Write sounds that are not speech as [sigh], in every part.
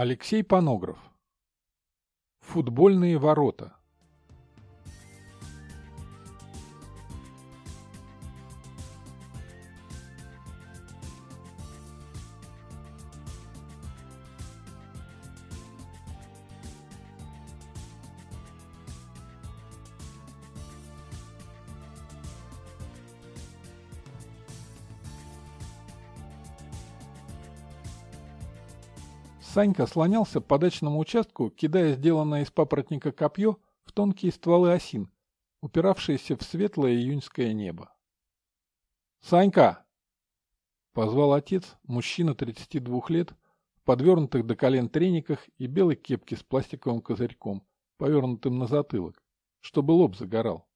Алексей Панограф. Футбольные ворота. Санька слонялся по дачному участку, кидая сделанное из папоротника копье в тонкие стволы осин, упиравшиеся в светлое июньское небо. «Санька!» — позвал отец, мужчина 32 лет, в подвернутых до колен трениках и белой кепке с пластиковым козырьком, повернутым на затылок, чтобы лоб загорал.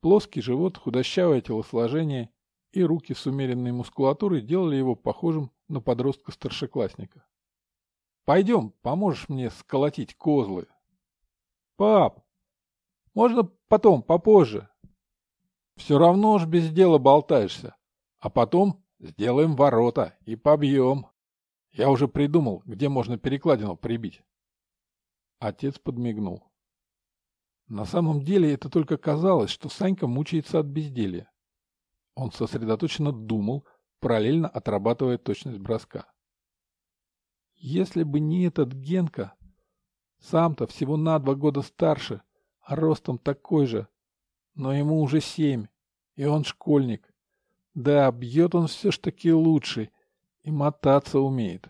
Плоский живот, худощавое телосложение и руки с умеренной мускулатурой делали его похожим на подростка-старшеклассника. Пойдем, поможешь мне сколотить козлы. Пап, можно потом, попозже? Все равно ж без дела болтаешься. А потом сделаем ворота и побьем. Я уже придумал, где можно перекладину прибить. Отец подмигнул. На самом деле это только казалось, что Санька мучается от безделья. Он сосредоточенно думал, параллельно отрабатывая точность броска. Если бы не этот Генка, сам-то всего на два года старше, а ростом такой же, но ему уже семь, и он школьник. Да, бьет он все ж таки лучше и мотаться умеет.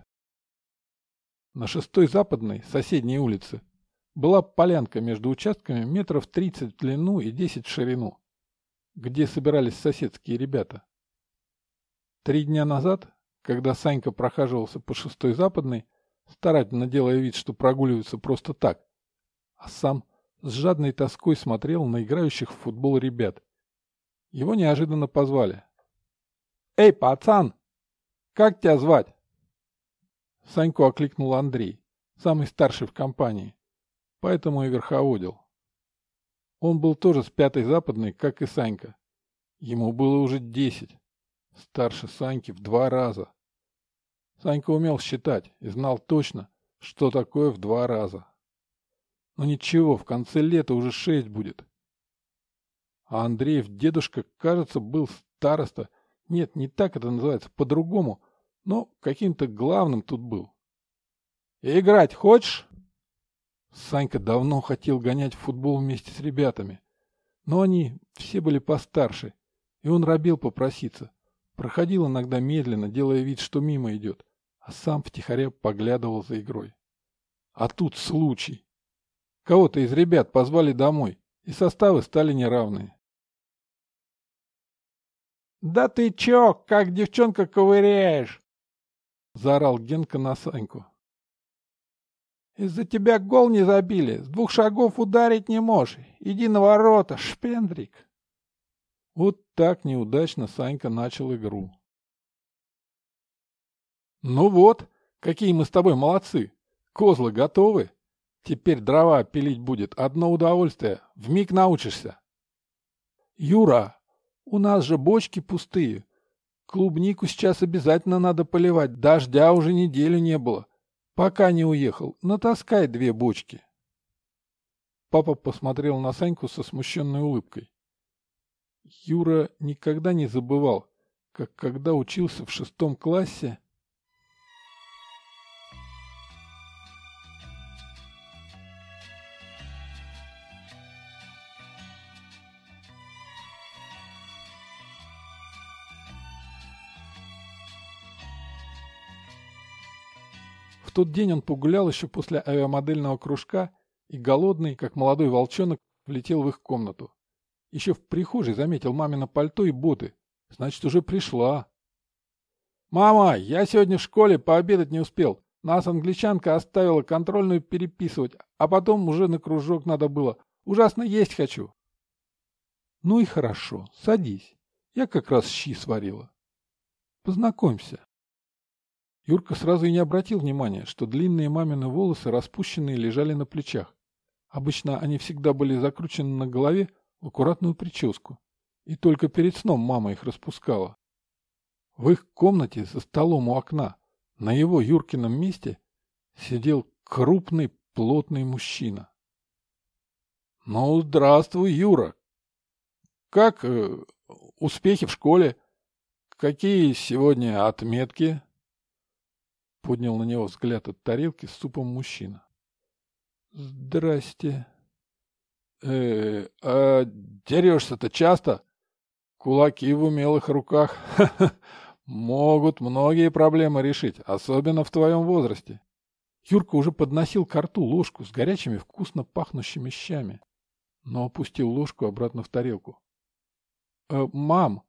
На шестой западной, соседней улице, была полянка между участками метров тридцать в длину и десять в ширину, где собирались соседские ребята. Три дня назад когда Санька прохаживался по шестой западной, старательно делая вид, что прогуливается просто так, а сам с жадной тоской смотрел на играющих в футбол ребят. Его неожиданно позвали. «Эй, пацан! Как тебя звать?» Саньку окликнул Андрей, самый старший в компании, поэтому и верховодил. Он был тоже с пятой западной, как и Санька. Ему было уже десять. Старше Саньки в два раза. Санька умел считать и знал точно, что такое в два раза. Но ничего, в конце лета уже шесть будет. А Андреев дедушка, кажется, был староста. Нет, не так это называется, по-другому, но каким-то главным тут был. «Играть хочешь?» Санька давно хотел гонять в футбол вместе с ребятами, но они все были постарше, и он робил попроситься. Проходил иногда медленно, делая вид, что мимо идет, а сам втихаря поглядывал за игрой. А тут случай. Кого-то из ребят позвали домой, и составы стали неравные. «Да ты чё, как девчонка ковыряешь?» — заорал Генка на Саньку. «Из-за тебя гол не забили, с двух шагов ударить не можешь. Иди на ворота, шпендрик!» Вот так неудачно Санька начал игру. «Ну вот, какие мы с тобой молодцы! Козлы готовы? Теперь дрова пилить будет одно удовольствие, вмиг научишься!» «Юра, у нас же бочки пустые. Клубнику сейчас обязательно надо поливать, дождя уже неделю не было. Пока не уехал, натаскай две бочки». Папа посмотрел на Саньку со смущенной улыбкой. Юра никогда не забывал, как когда учился в шестом классе, В тот день он погулял еще после авиамодельного кружка и голодный, как молодой волчонок, влетел в их комнату. Еще в прихожей заметил мамино пальто и боты. Значит, уже пришла. «Мама, я сегодня в школе пообедать не успел. Нас англичанка оставила контрольную переписывать, а потом уже на кружок надо было. Ужасно есть хочу». «Ну и хорошо, садись. Я как раз щи сварила. Познакомься». Юрка сразу и не обратил внимания, что длинные мамины волосы распущенные лежали на плечах. Обычно они всегда были закручены на голове, аккуратную прическу, и только перед сном мама их распускала. В их комнате за столом у окна, на его Юркином месте, сидел крупный плотный мужчина. «Ну, здравствуй, Юра! Как э, успехи в школе? Какие сегодня отметки?» Поднял на него взгляд от тарелки с супом мужчина. «Здрасте!» Э, а дерешься-то часто? Кулаки в умелых руках [laughs] могут многие проблемы решить, особенно в твоем возрасте. Юрка уже подносил к рту ложку с горячими вкусно пахнущими щами, но опустил ложку обратно в тарелку. «Э, «Мам,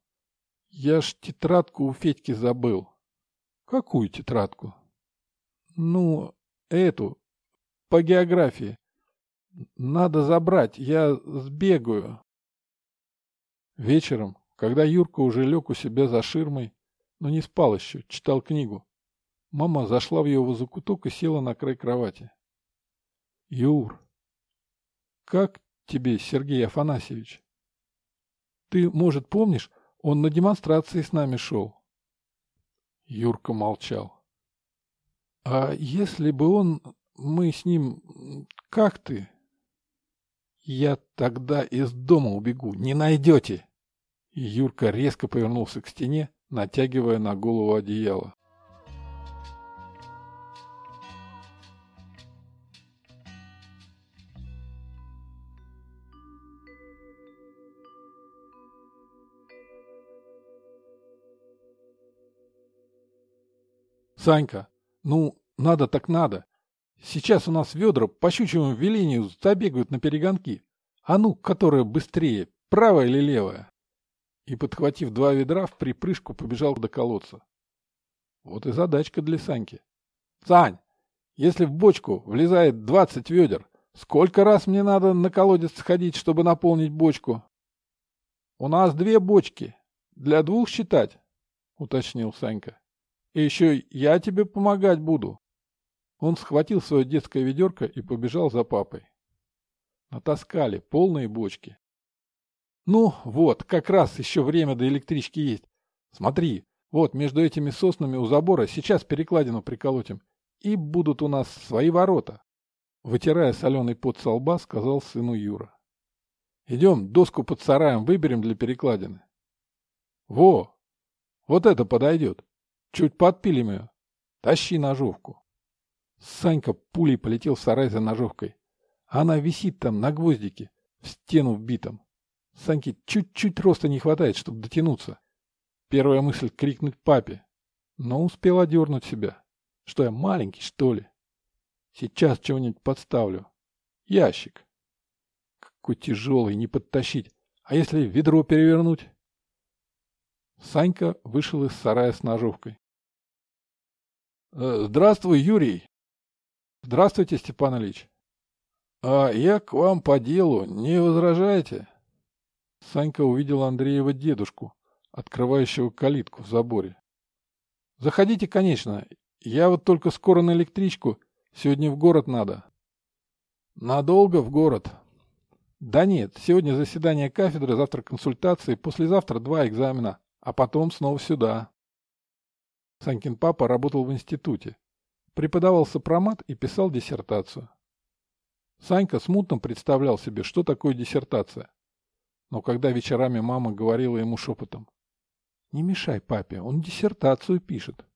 я ж тетрадку у Федьки забыл». «Какую тетрадку?» «Ну, эту, по географии. Надо забрать, я сбегаю». Вечером, когда Юрка уже лег у себя за ширмой, но не спал еще, читал книгу, Мама зашла в его закуток и села на край кровати. «Юр, как тебе, Сергей Афанасьевич? Ты, может, помнишь, он на демонстрации с нами шел?» Юрка молчал. «А если бы он... Мы с ним... Как ты?» «Я тогда из дома убегу, не найдете!» Юрка резко повернулся к стене, натягивая на голову одеяло. Санька, ну, надо так надо. Сейчас у нас ведра по щучьему велению забегают на перегонки. А ну, которая быстрее, правая или левая? И, подхватив два ведра, в припрыжку побежал до колодца. Вот и задачка для Саньки. Сань, если в бочку влезает двадцать ведер, сколько раз мне надо на колодец сходить, чтобы наполнить бочку? У нас две бочки. Для двух считать, уточнил Санька. И еще я тебе помогать буду. Он схватил свое детское ведерко и побежал за папой. Натаскали полные бочки. Ну, вот, как раз еще время до электрички есть. Смотри, вот между этими соснами у забора сейчас перекладину приколотим. И будут у нас свои ворота. Вытирая соленый пот со лба, сказал сыну Юра. Идем, доску под сараем выберем для перекладины. Во, вот это подойдет. Чуть подпилим ее. Тащи ножовку. Санька пулей полетел в сарай за ножовкой. Она висит там на гвоздике, в стену вбитом. Саньке чуть-чуть роста не хватает, чтобы дотянуться. Первая мысль — крикнуть папе. Но успел одернуть себя. Что я маленький, что ли? Сейчас чего-нибудь подставлю. Ящик. Какой тяжелый, не подтащить. А если ведро перевернуть? Санька вышел из сарая с ножовкой. Э, здравствуй, Юрий. Здравствуйте, Степан Ильич. А я к вам по делу, не возражаете? Санька увидел Андреева дедушку, открывающего калитку в заборе. Заходите, конечно. Я вот только скоро на электричку. Сегодня в город надо. Надолго в город? Да нет, сегодня заседание кафедры, завтра консультации, послезавтра два экзамена, а потом снова сюда. Санькин папа работал в институте. Преподавал сопромат и писал диссертацию. Санька смутно представлял себе, что такое диссертация. Но когда вечерами мама говорила ему шепотом, «Не мешай папе, он диссертацию пишет».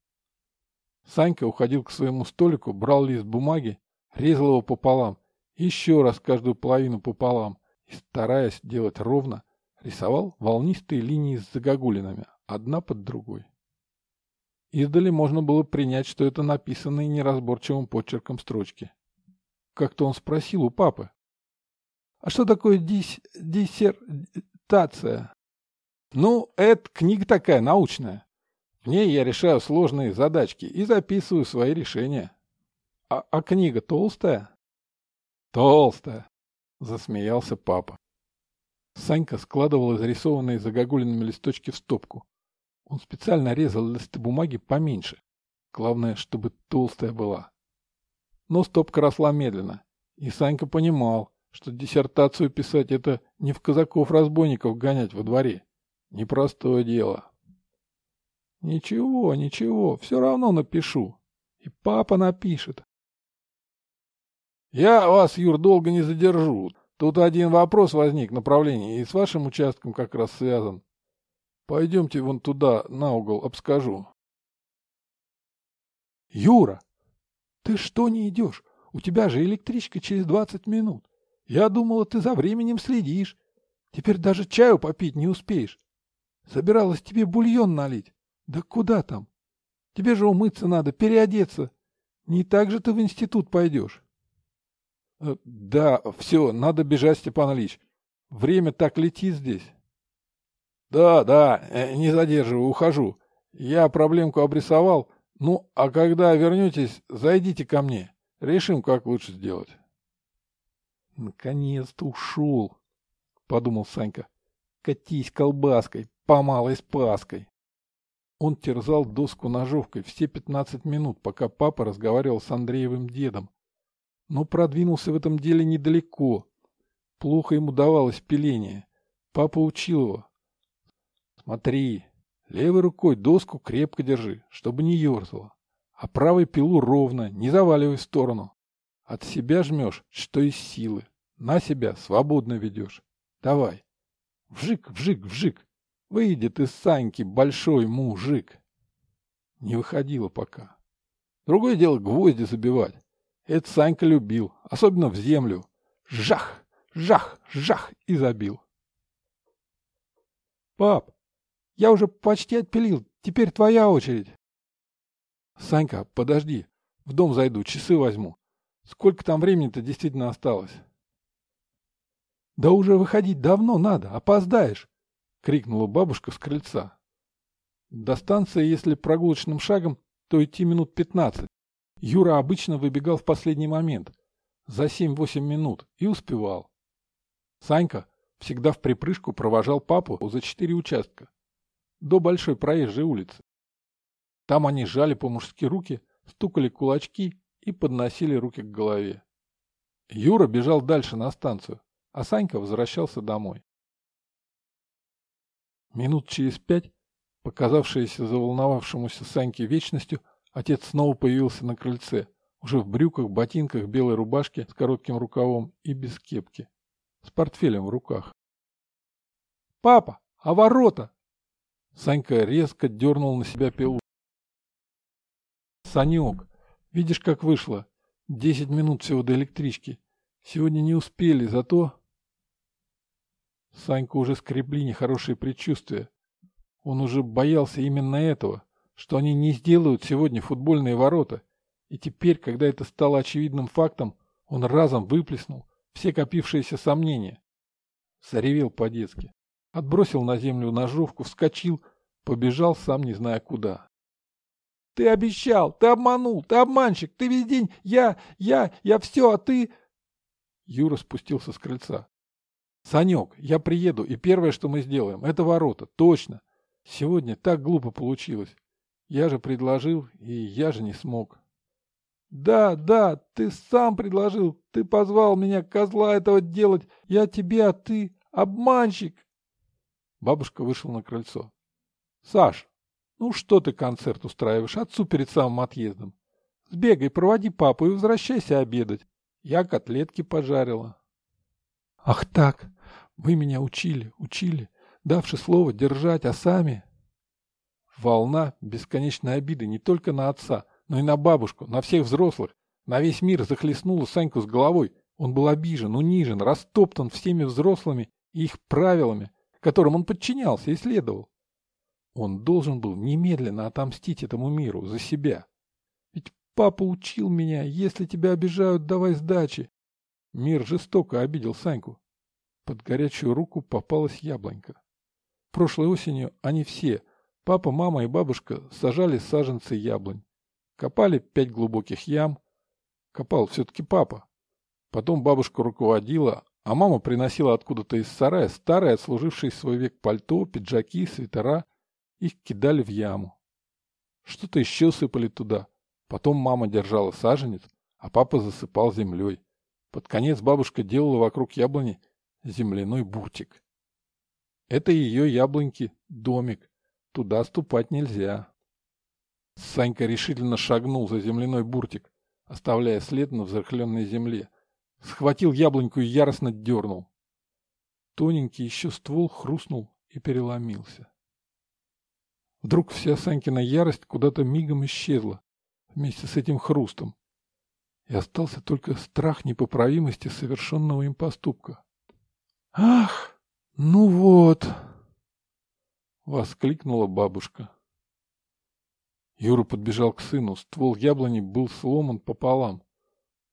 Санька уходил к своему столику, брал лист бумаги, резал его пополам, еще раз каждую половину пополам и, стараясь делать ровно, рисовал волнистые линии с загогулинами, одна под другой. Издали можно было принять, что это написанные неразборчивым почерком строчки. Как-то он спросил у папы. «А что такое дис... диссертация?» «Ну, это книга такая, научная. В ней я решаю сложные задачки и записываю свои решения». «А, а книга толстая?» «Толстая», — засмеялся папа. Санька складывал изрисованные загогулинами листочки в стопку. Он специально резал листы бумаги поменьше. Главное, чтобы толстая была. Но стопка росла медленно, и Санька понимал, что диссертацию писать — это не в казаков-разбойников гонять во дворе. Непростое дело. Ничего, ничего, все равно напишу. И папа напишет. Я вас, Юр, долго не задержу. Тут один вопрос возник направление и с вашим участком как раз связан. Пойдемте вон туда, на угол, обскажу. Юра, ты что не идешь? У тебя же электричка через двадцать минут. Я думала, ты за временем следишь. Теперь даже чаю попить не успеешь. Собиралась тебе бульон налить. Да куда там? Тебе же умыться надо, переодеться. Не так же ты в институт пойдешь. Э, да, все, надо бежать, Степан Ильич. Время так летит здесь. Да, да, э, не задерживаю, ухожу. Я проблемку обрисовал. Ну, а когда вернетесь, зайдите ко мне. Решим, как лучше сделать. Наконец-то ушел, подумал Санька. Катись колбаской, по малой спаской. Он терзал доску ножовкой все пятнадцать минут, пока папа разговаривал с Андреевым дедом. Но продвинулся в этом деле недалеко. Плохо ему давалось пиление. Папа учил его. Смотри, левой рукой доску крепко держи, чтобы не ерзала, а правой пилу ровно, не заваливай в сторону. От себя жмешь, что из силы. На себя свободно ведешь. Давай. Вжик, вжик, вжик. Выйдет из Саньки большой мужик. Не выходило пока. Другое дело гвозди забивать. Это Санька любил, особенно в землю. Жах, жах, жах и забил. Пап, я уже почти отпилил, теперь твоя очередь. Санька, подожди, в дом зайду, часы возьму. Сколько там времени-то действительно осталось? Да уже выходить давно надо, опоздаешь. — крикнула бабушка с крыльца. До станции, если прогулочным шагом, то идти минут пятнадцать. Юра обычно выбегал в последний момент, за семь-восемь минут, и успевал. Санька всегда в припрыжку провожал папу за четыре участка, до большой проезжей улицы. Там они жали по-мужски руки, стукали кулачки и подносили руки к голове. Юра бежал дальше на станцию, а Санька возвращался домой. Минут через пять, показавшаяся заволновавшемуся Саньке вечностью, отец снова появился на крыльце, уже в брюках, ботинках, белой рубашке с коротким рукавом и без кепки, с портфелем в руках. «Папа, а ворота?» Санька резко дернул на себя пилу. «Санек, видишь, как вышло? Десять минут всего до электрички. Сегодня не успели, зато...» Саньку уже скребли нехорошие предчувствия. Он уже боялся именно этого, что они не сделают сегодня футбольные ворота. И теперь, когда это стало очевидным фактом, он разом выплеснул все копившиеся сомнения. Заревел по-детски. Отбросил на землю ножовку, вскочил, побежал, сам не зная куда. «Ты обещал! Ты обманул! Ты обманщик! Ты весь день! Я! Я! Я все! А ты...» Юра спустился с крыльца. Санек, я приеду, и первое, что мы сделаем, это ворота. Точно. Сегодня так глупо получилось. Я же предложил, и я же не смог. Да, да, ты сам предложил. Ты позвал меня, козла этого делать. Я тебе, а ты обманщик. Бабушка вышла на крыльцо. Саш, ну что ты концерт устраиваешь отцу перед самым отъездом? Сбегай, проводи папу и возвращайся обедать. Я котлетки пожарила. Ах так, вы меня учили, учили, давши слово держать, а сами... Волна бесконечной обиды не только на отца, но и на бабушку, на всех взрослых, на весь мир захлестнула Саньку с головой. Он был обижен, унижен, растоптан всеми взрослыми и их правилами, которым он подчинялся и следовал. Он должен был немедленно отомстить этому миру за себя. Ведь папа учил меня, если тебя обижают, давай сдачи. Мир жестоко обидел Саньку. Под горячую руку попалась яблонька. Прошлой осенью они все, папа, мама и бабушка, сажали саженцы яблонь. Копали пять глубоких ям. Копал все-таки папа. Потом бабушка руководила, а мама приносила откуда-то из сарая старые, отслужившие свой век пальто, пиджаки, свитера. Их кидали в яму. Что-то еще сыпали туда. Потом мама держала саженец, а папа засыпал землей. Под конец бабушка делала вокруг яблони земляной буртик. Это ее яблоньки, домик. Туда ступать нельзя. Санька решительно шагнул за земляной буртик, оставляя след на взрыхленной земле, схватил яблоньку и яростно дернул. Тоненький еще ствол хрустнул и переломился. Вдруг вся Санькина ярость куда-то мигом исчезла вместе с этим хрустом, и остался только страх непоправимости совершенного им поступка. «Ах, ну вот!» — воскликнула бабушка. Юра подбежал к сыну. Ствол яблони был сломан пополам.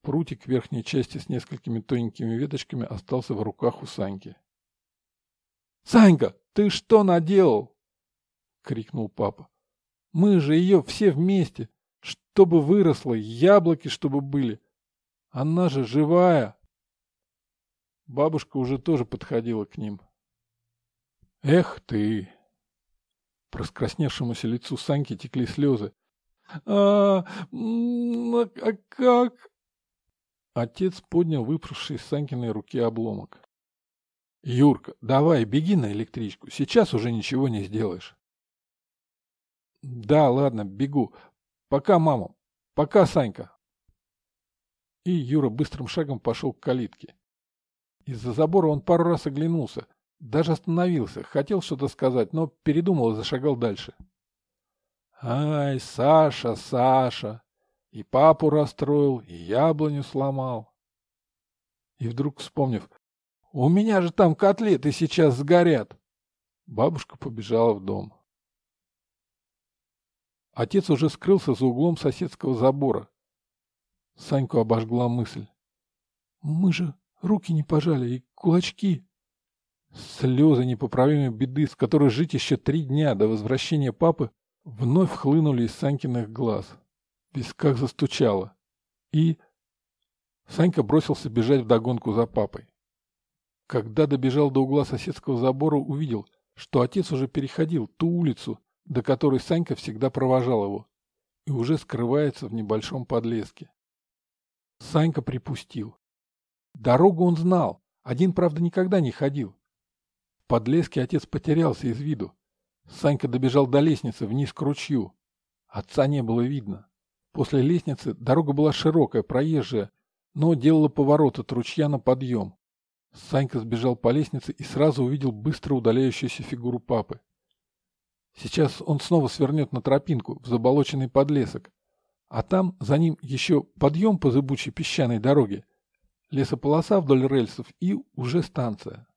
Прутик верхней части с несколькими тоненькими веточками остался в руках у Саньки. «Санька, ты что наделал?» — крикнул папа. «Мы же ее все вместе, чтобы выросла, яблоки чтобы были. Она же живая!» Бабушка уже тоже подходила к ним. «Эх ты!» Раскрасневшемуся лицу Саньки текли слезы. «А, а как?» Отец поднял выпавший из Санькиной руки обломок. «Юрка, давай, беги на электричку. Сейчас уже ничего не сделаешь». «Да, ладно, бегу. Пока, мама. Пока, Санька». И Юра быстрым шагом пошел к калитке. Из-за забора он пару раз оглянулся, даже остановился, хотел что-то сказать, но передумал и зашагал дальше. Ай, Саша, Саша! И папу расстроил, и яблоню сломал. И вдруг вспомнив, у меня же там котлеты сейчас сгорят. Бабушка побежала в дом. Отец уже скрылся за углом соседского забора. Саньку обожгла мысль. Мы же руки не пожали и кулачки. Слезы непоправимой беды, с которой жить еще три дня до возвращения папы, вновь хлынули из Санькиных глаз. В висках застучало. И... Санька бросился бежать вдогонку за папой. Когда добежал до угла соседского забора, увидел, что отец уже переходил ту улицу, до которой Санька всегда провожал его, и уже скрывается в небольшом подлеске. Санька припустил. Дорогу он знал, один, правда, никогда не ходил, подлеске отец потерялся из виду. Санька добежал до лестницы вниз к ручью. Отца не было видно. После лестницы дорога была широкая, проезжая, но делала поворот от ручья на подъем. Санька сбежал по лестнице и сразу увидел быстро удаляющуюся фигуру папы. Сейчас он снова свернет на тропинку в заболоченный подлесок, а там за ним еще подъем по зыбучей песчаной дороге, лесополоса вдоль рельсов и уже станция.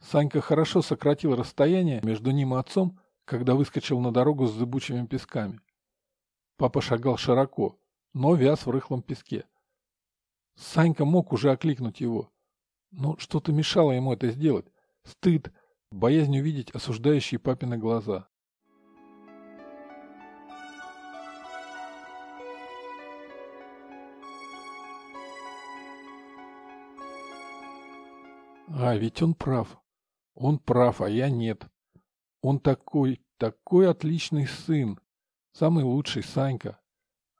Санька хорошо сократил расстояние между ним и отцом, когда выскочил на дорогу с зыбучими песками. Папа шагал широко, но вяз в рыхлом песке. Санька мог уже окликнуть его, но что-то мешало ему это сделать. Стыд, боязнь увидеть осуждающие папины глаза. А ведь он прав. Он прав, а я нет. Он такой, такой отличный сын. Самый лучший Санька.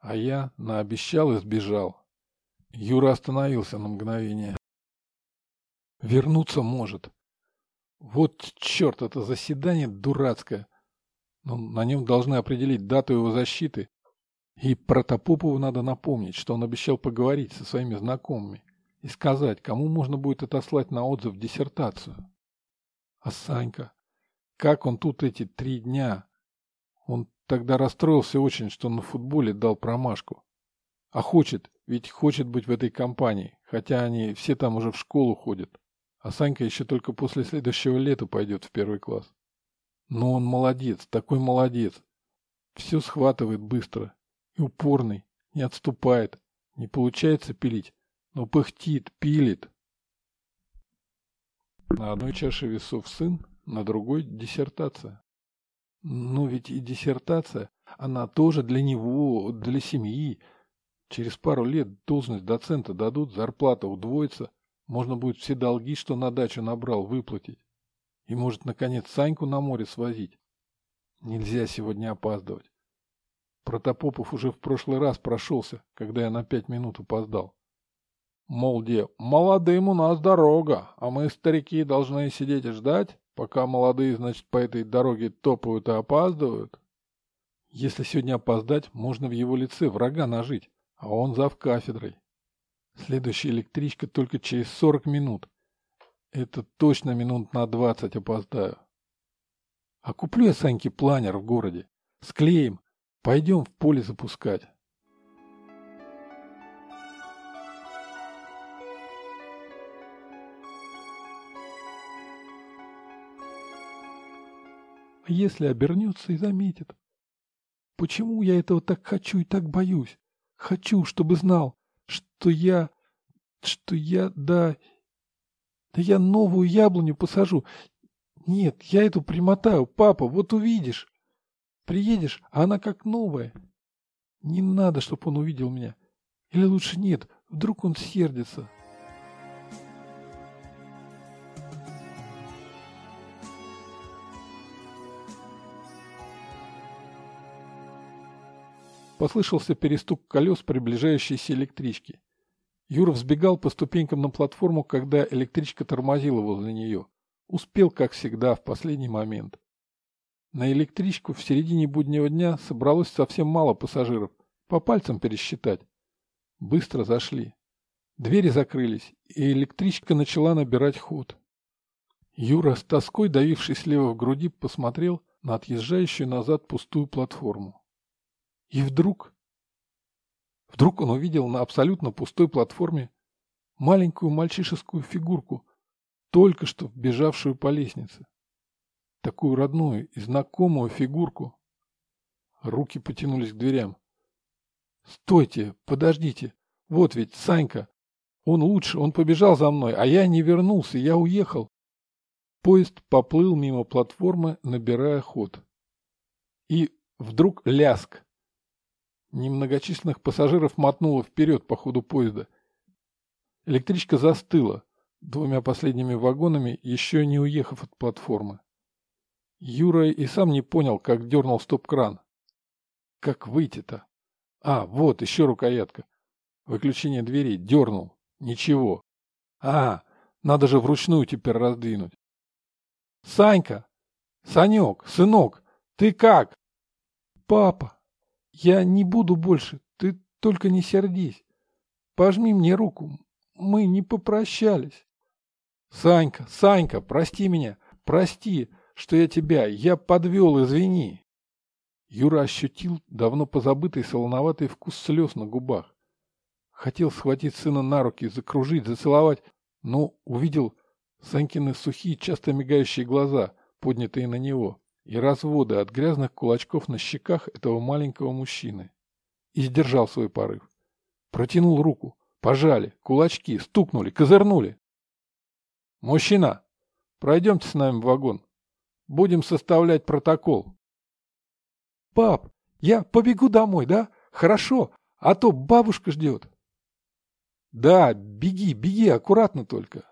А я наобещал и сбежал. Юра остановился на мгновение. Вернуться может. Вот черт, это заседание дурацкое. Но на нем должны определить дату его защиты. И Протопопову надо напомнить, что он обещал поговорить со своими знакомыми и сказать, кому можно будет отослать на отзыв диссертацию. А Санька? Как он тут эти три дня? Он тогда расстроился очень, что на футболе дал промашку. А хочет, ведь хочет быть в этой компании, хотя они все там уже в школу ходят. А Санька еще только после следующего лета пойдет в первый класс. Но он молодец, такой молодец. Все схватывает быстро. И упорный, не отступает. Не получается пилить, но пыхтит, пилит. На одной чаше весов сын, на другой диссертация. Но ведь и диссертация, она тоже для него, для семьи. Через пару лет должность доцента дадут, зарплата удвоится, можно будет все долги, что на дачу набрал, выплатить. И может, наконец, Саньку на море свозить. Нельзя сегодня опаздывать. Протопопов уже в прошлый раз прошелся, когда я на пять минут опоздал. Мол, где молодым у нас дорога, а мы, старики, должны сидеть и ждать, пока молодые, значит, по этой дороге топают и опаздывают. Если сегодня опоздать, можно в его лице врага нажить, а он зав кафедрой. Следующая электричка только через 40 минут. Это точно минут на 20 опоздаю. А куплю я Саньке планер в городе. Склеим. Пойдем в поле запускать. Если обернется и заметит? Почему я этого так хочу и так боюсь? Хочу, чтобы знал, что я... что я... да... да я новую яблоню посажу. Нет, я эту примотаю, папа, вот увидишь. Приедешь, а она как новая. Не надо, чтобы он увидел меня. Или лучше нет, вдруг он сердится. Послышался перестук колес приближающейся электрички. Юра взбегал по ступенькам на платформу, когда электричка тормозила возле нее. Успел, как всегда, в последний момент. На электричку в середине буднего дня собралось совсем мало пассажиров. По пальцам пересчитать. Быстро зашли. Двери закрылись, и электричка начала набирать ход. Юра, с тоской давивший слева в груди, посмотрел на отъезжающую назад пустую платформу. И вдруг... Вдруг он увидел на абсолютно пустой платформе маленькую мальчишескую фигурку, только что вбежавшую по лестнице. Такую родную и знакомую фигурку. Руки потянулись к дверям. «Стойте, подождите, вот ведь Санька. Он лучше, он побежал за мной, а я не вернулся, я уехал». Поезд поплыл мимо платформы, набирая ход. И вдруг ляск. Немногочисленных пассажиров мотнуло вперед по ходу поезда. Электричка застыла, двумя последними вагонами, еще не уехав от платформы. Юра и сам не понял, как дернул стоп-кран. Как выйти-то? А, вот, еще рукоятка. Выключение двери дернул. Ничего. А, надо же вручную теперь раздвинуть. Санька! Санек, сынок, ты как? Папа! Я не буду больше, ты только не сердись. Пожми мне руку, мы не попрощались. Санька, Санька, прости меня, прости, что я тебя, я подвел, извини. Юра ощутил давно позабытый солоноватый вкус слез на губах. Хотел схватить сына на руки, закружить, зацеловать, но увидел Санькины сухие, часто мигающие глаза, поднятые на него и разводы от грязных кулачков на щеках этого маленького мужчины. И сдержал свой порыв. Протянул руку. Пожали, кулачки, стукнули, козырнули. «Мужчина, пройдемте с нами в вагон. Будем составлять протокол». «Пап, я побегу домой, да? Хорошо, а то бабушка ждет». «Да, беги, беги, аккуратно только».